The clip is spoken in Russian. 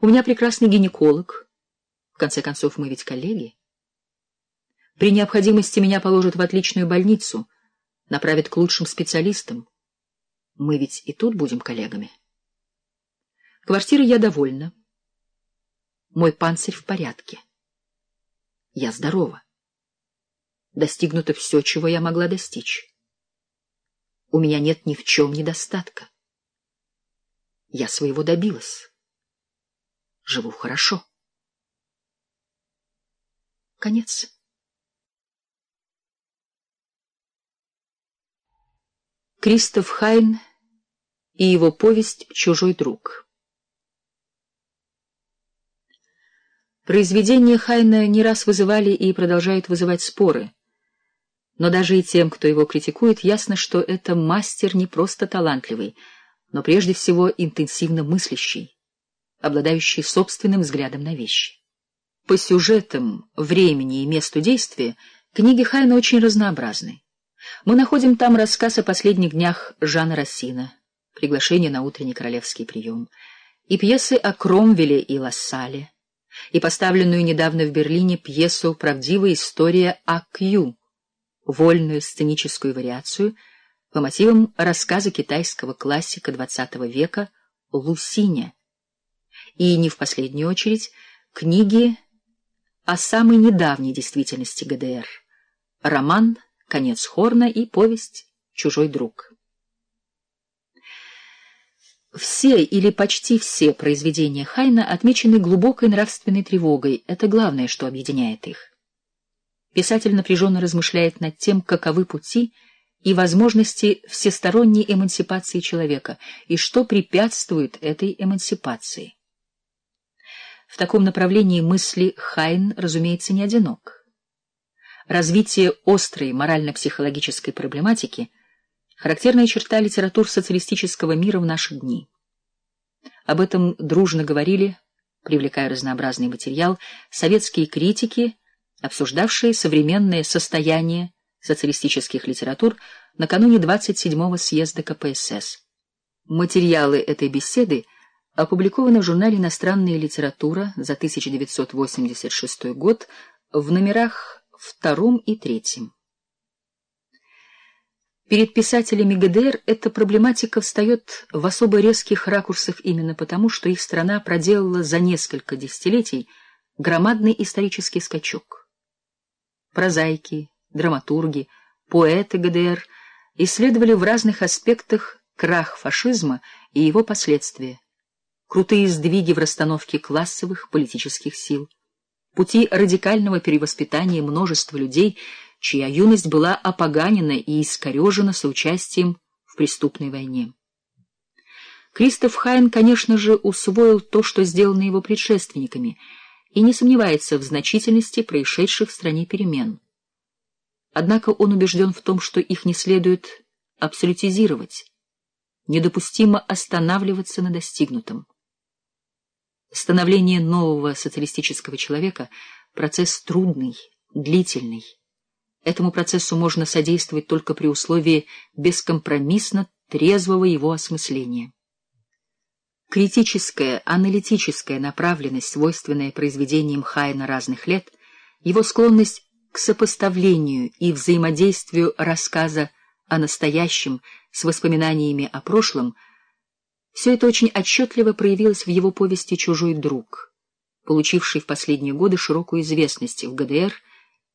У меня прекрасный гинеколог. В конце концов, мы ведь коллеги. При необходимости меня положат в отличную больницу, направят к лучшим специалистам. Мы ведь и тут будем коллегами. Квартирой я довольна. Мой панцирь в порядке. Я здорова. Достигнуто все, чего я могла достичь. У меня нет ни в чем недостатка. Я своего добилась. Живу хорошо. Конец. Кристоф Хайн и его повесть «Чужой друг». Произведения Хайна не раз вызывали и продолжают вызывать споры. Но даже и тем, кто его критикует, ясно, что это мастер не просто талантливый, но прежде всего интенсивно мыслящий, обладающий собственным взглядом на вещи. По сюжетам, времени и месту действия книги Хайна очень разнообразны. Мы находим там рассказ о последних днях Жана Рассина, приглашение на утренний королевский прием, и пьесы о Кромвеле и Лассале, и поставленную недавно в Берлине пьесу «Правдивая история о Кью», вольную сценическую вариацию по мотивам рассказа китайского классика XX века Лусиня, и, не в последнюю очередь, книги о самой недавней действительности ГДР, роман «Конец Хорна» и повесть «Чужой друг». Все или почти все произведения Хайна отмечены глубокой нравственной тревогой, это главное, что объединяет их. Писатель напряженно размышляет над тем, каковы пути и возможности всесторонней эмансипации человека, и что препятствует этой эмансипации. В таком направлении мысли Хайн, разумеется, не одинок. Развитие острой морально-психологической проблематики — характерная черта литератур социалистического мира в наши дни. Об этом дружно говорили, привлекая разнообразный материал, советские критики, обсуждавшие современное состояние социалистических литератур накануне 27-го съезда КПСС. Материалы этой беседы опубликованы в журнале «Иностранная литература» за 1986 год в номерах втором и третьем. Перед писателями ГДР эта проблематика встает в особо резких ракурсах именно потому, что их страна проделала за несколько десятилетий громадный исторический скачок. Прозаики, драматурги, поэты ГДР исследовали в разных аспектах крах фашизма и его последствия, крутые сдвиги в расстановке классовых политических сил, пути радикального перевоспитания множества людей чья юность была опоганена и искорежена соучастием в преступной войне. Кристоф Хайн, конечно же, усвоил то, что сделано его предшественниками, и не сомневается в значительности происшедших в стране перемен. Однако он убежден в том, что их не следует абсолютизировать, недопустимо останавливаться на достигнутом. Становление нового социалистического человека — процесс трудный, длительный, Этому процессу можно содействовать только при условии бескомпромиссно трезвого его осмысления. Критическая, аналитическая направленность, свойственная произведениям Хайна разных лет, его склонность к сопоставлению и взаимодействию рассказа о настоящем с воспоминаниями о прошлом, все это очень отчетливо проявилось в его повести «Чужой друг», получившей в последние годы широкую известность в ГДР –